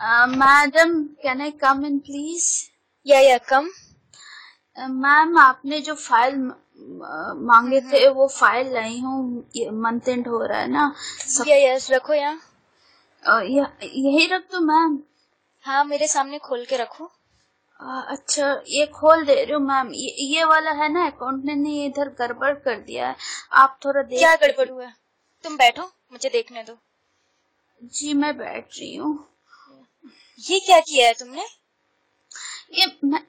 Madam can I come in please yeah yeah come ma'am आपने जो file मांगे थे वो फ़ाइल लाई हूँ मंथ एंड हो रहा है ना? सब... या यस रखो यहाँ। यही रख दो मैम हाँ मेरे सामने खोल के रखो। अच्छा ये खोल दे रही हूँ मैम ये, ये वाला है ना अकाउंटेंट ने इधर गड़बड़ कर दिया है। आप थोड़ा देख क्या गड़बड़ हुआ? तुम बैठो मुझे देखने दो। जी मैं बैठ रही हूँ। ये क्या किया है तुमने? ये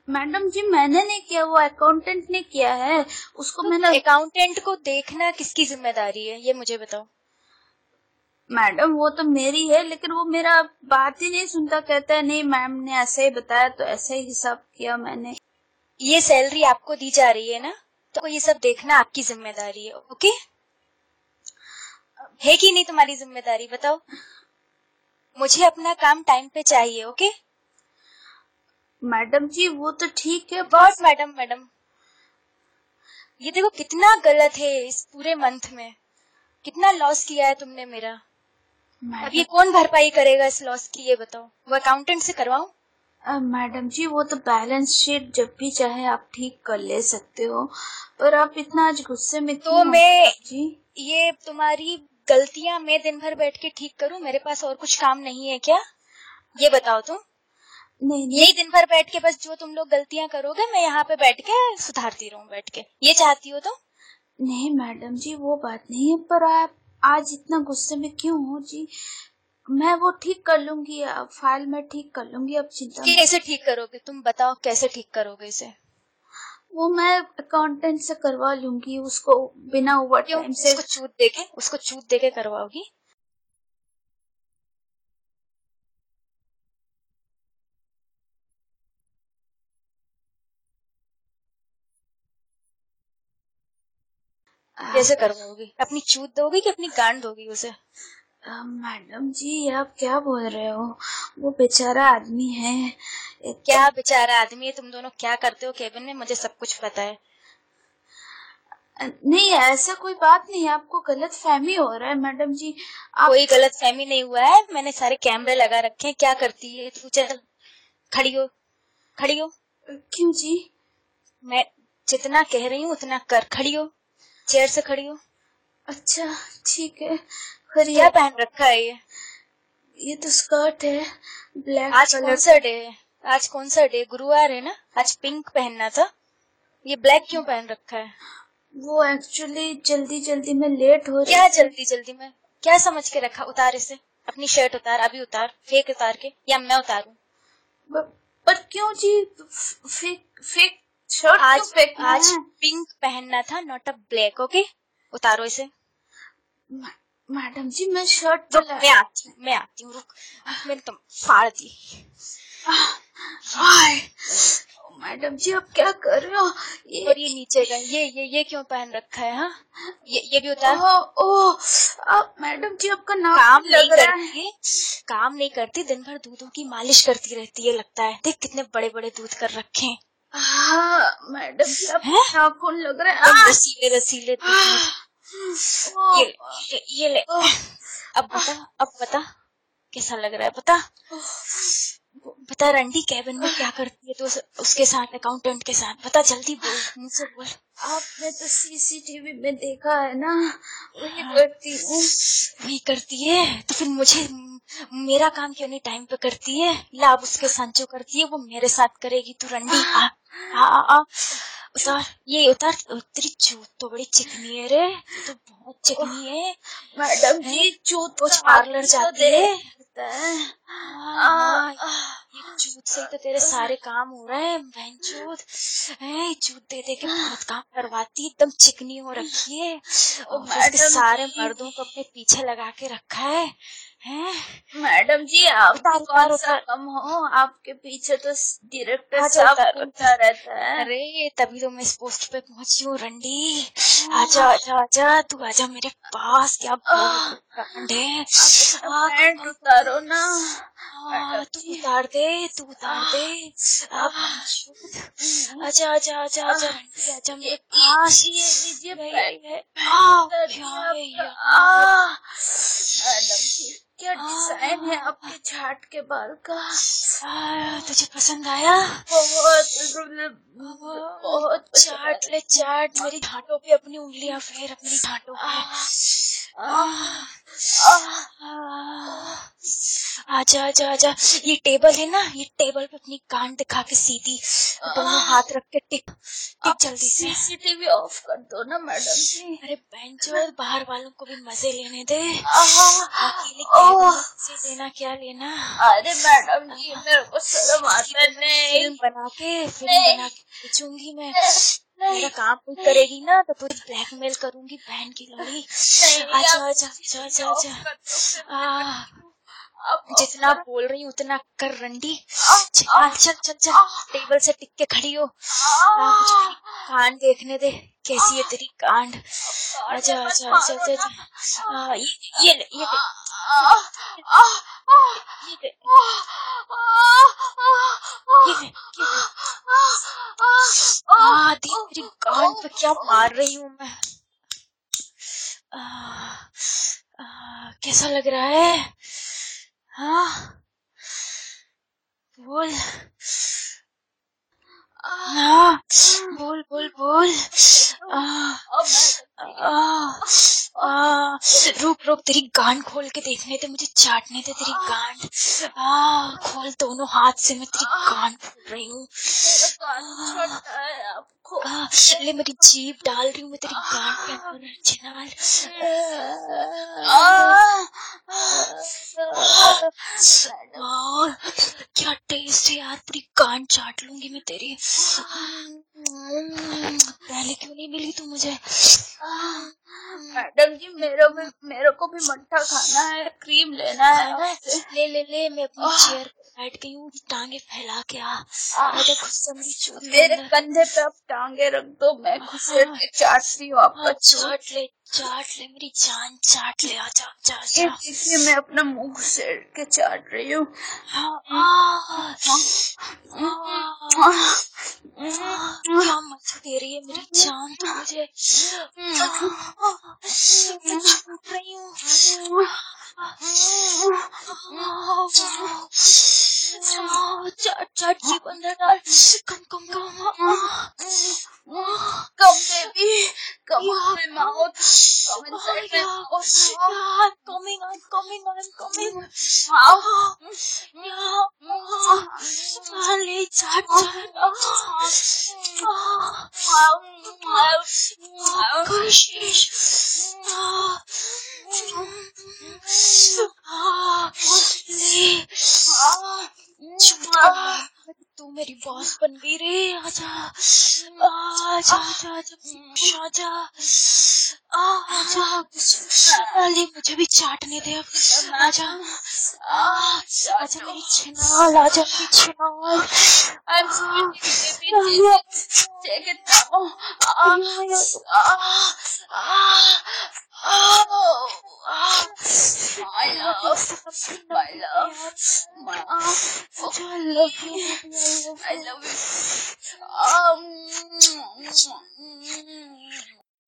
मैडम जी मैंने नहीं किया वो अकाउंटेंट ने किया है। उसको तो मैंने अकाउंटेंट को देखना किसकी ज़िम्मेदारी है ये मुझे बताओ। मैडम वो तो मेरी है लेकिन वो मेरा बात ही नहीं सुनता कहता है नहीं मैम ने ऐसे ही बताया तो ऐसे ही हिसाब किया मैंने। ये सैलरी आपको दी जा रही है ना? तो ये सब देखना आपकी ज़िम्मेदारी है ओके है कि नहीं तुम्हारी ज़िम्मेदारी बताओ? मुझे अपना काम टाइम पे चाहिए ओके मैडम जी वो तो ठीक है बस मैडम मैडम। ये देखो कितना गलत है इस पूरे मंथ में। कितना लॉस किया है तुमने मेरा। अब ये कौन भरपाई करेगा इस लॉस की ये बताओ। वो अकाउंटेंट से करवाओ मैडम जी वो तो बैलेंस शीट जब भी चाहे आप ठीक कर ले सकते हो। पर आप इतना आज गुस्से में तो मैं जी? ये तुम्हारी गलतियाँ मैं दिन भर बैठ के ठीक करूँ? मेरे पास और कुछ काम नहीं है क्या? ये बताओ तुम। नहीं नहीं। यही दिन भर बैठ के बस जो तुम लोग गलतियाँ करोगे मैं यहाँ पे बैठ के सुधारती रहूँ बैठ के। ये चाहती हो तुम? नहीं मैडम जी वो बात नहीं है पर आप आज इतना गुस्से में क्यों हो जी? मैं वो ठीक कर लूँगी फ़ाइल में ठीक कर लूँगी अब चिंता कैसे ठीक करोगे? तुम बताओ कैसे ठीक करोगे इसे? वो मैं अकाउंटेंट से करवा लूँगी उसको बिना ओवर टाइम से उसको छूट देके उसको छूट देके करवाओगी? कैसे करवाओगी? अपनी चूत दोगी कि अपनी गांड दोगी उसे? मैडम जी आप क्या बोल रहे हो? वो बेचारा आदमी है। क्या बेचारा आदमी है? तुम दोनों क्या करते हो? केबिन में मुझे सब कुछ पता है। नहीं ऐसा कोई बात नहीं आपको गलत फहमी हो रहा है मैडम जी। आप... कोई गलत फहमी नहीं हुआ है। मैंने सारे कैमरे लगा रखे हैं। क्या करती है? तू चल। खड़ी हो। खड़ी हो। क्यों जी? मैं जितना कह रही हूँ उतना कर। खड़ी हो। चेयर से खड़ी हो। अच्छा ठीक है। क्या पहन रखा है ये? ये तो स्कर्ट है ब्लैक आज कौन सा डे है? आज कौन सा डे? गुरुवार है ना? आज पिंक पहनना था। ये ब्लैक क्यों पहन रखा है? वो एक्चुअली जल्दी जल्दी में लेट हो क्या जल्दी जल्दी में? क्या समझ के रखा? उतार इसे। अपनी शर्ट उतार अभी उतार। फेक उतार के। या मैं उतारू? पर क्यों जी? फेक फेक शर्ट आज फेक आज पिंक पहनना था नॉट अ ब्लैक ओके उतारो इसे। मैडम जी मैं शर्ट तो मैं आती हूँ मैं आती हूँ रुक। मैंने तुम फाड़ दी मैडम जी आप क्या कर रहे हो? ये और ये नीचे का ये ये ये क्यों पहन रखा है हाँ? ये ये भी उतार। ओ, आप मैडम जी आपका नाम काम लग नहीं करती काम नहीं करती दिन भर दूधों की मालिश करती रहती है लगता है। देख कितने बड़े बड़े दूध कर रखे हैं। हाँ, मैडम नाखून लग रहे हैं। रसीले रसीले ये ये, ये ले। अब बता अब बता कैसा लग रहा है? बता। बता रंडी कैबिन में क्या करती है तो उसके साथ अकाउंटेंट के साथ? बता जल्दी बोल मुझसे बोल। आपने तो सीसीटीवी में देखा है ना? वही करती हूँ। वही करती है? तो फिर मुझे मेरा काम क्यों नहीं टाइम पे करती है? लाभ उसके साथ जो करती है वो मेरे साथ करेगी तू रंडी। आ आ आ, आ। उतार ये उतार तेरी चूत तो बड़ी चिकनी है रे। तो बहुत चिकनी है। मैडम जी चूत कुछ पार्लर जाती है। चूत से तो तेरे सारे काम हो रहे हैं बहन चूत चूत दे दे के बहुत काम करवाती एकदम चिकनी हो रखी है। और सारे मर्दों को अपने पीछे लगा के रखा है। हैं? मैडम जी आप तो कौन सा कम हो आपके पीछे तो डायरेक्टर साहब घूमता रहता है। अरे तभी तो मैं इस पोस्ट पे पहुँची हूँ रंडी। आजा आजा आजा तू आजा मेरे पास क्या पैंट उतारो ना हाँ, तू उतार दे तू उतार दे। आप आजा आजा आजा आजा रंडी आजा मेरे पास। ये लीजिए पैंट। आ मैडम जी क्या डिज़ाइन है आपके छाट के बाल का? तुझे पसंद आया? बहुत बहुत चाट ले चाट। मेरी घाटों पे अपनी उंगलियाँ फेर अपनी घाटों पे। आजा आजा आजा। ये टेबल है ना ये टेबल पे अपनी कान दिखा के सीधी। दोनों हाथ रख के टिक टिक जल्दी से। सीसीटीवी ऑफ़ कर दो ना मैडम जी। अरे बेंचो बाहर वालों को भी मज़े लेने दे। मज़े लेना क्या लेना? अरे मैडम जी मेरे को शर्म आता नहीं। फ़िल्म बना के फ़िल्म बना के बेचूँगी मैं। मेरा काम कोई करेगी ना तो तुझे ब्लैकमेल करूँगी बहन की लड़ी। फिर आ, आप जितना बोल रही हूँ उतना कर रंडी। चल चल चल चल। टेबल से टिक के खड़ी हो। कांड देखने दे। कैसी है तेरी कांड? आजा आजा आजा आ, ये ये ये देख तेरी कान पे क्या मार रही हूँ मैं। कैसा लग रहा है? हाँ? बोल। हाँ बोल बोल बोल। रुक रुक, तेरी गांड खोल के देखने दे मुझे चाटने दे तेरी गांड। खोल दोनों हाथ से, मैं तेरी गांड खोल रही हूँ। ले मेरी जीभ डाल रही हूँ, मैं तेरी गांड अंदर चिनाल। क्या है यार पूरी कान चाट लूँगी मैं तेरी। पहले क्यों नहीं मिली तू मुझे? मैडम जी मेरे भी मेरे को भी मट्ठा खाना है क्रीम लेना है। ले ले ले मैं अपनी चेयर पे बैठ गई हूँ टांगे फैला के आ। अरे खुद मेरी चोट मेरे कंधे पे आप टांगे रख दो मैं के चाटती हूँ आपका हाँ, चाट ले चाट ले मेरी जान चाट ले आजा आजा ये आजा देखिए मैं अपना मुँह घुसेट के चाट रही हूँ हाँ, आ, आ, क्या मज़ा दे रही है मेरी जान तो मुझे मैं छूट रही हूँ चाट चाट जीप अंदर डाल come come come come baby come my mouth come inside my mouth coming I'm coming I'm coming ले चाट चाट कशिश ले तू मेरी बॉस बन गई रे आजा। आजा आजा आजा आजा आजा ले मुझे भी चाटने दे अब आजा आजा मेरी छिनाल आजा मेरी छिनाल 되겠다고. 아, 그리워요. 아, 아, 아, 아, my love, my love, my, oh, I love you, I love you. Um,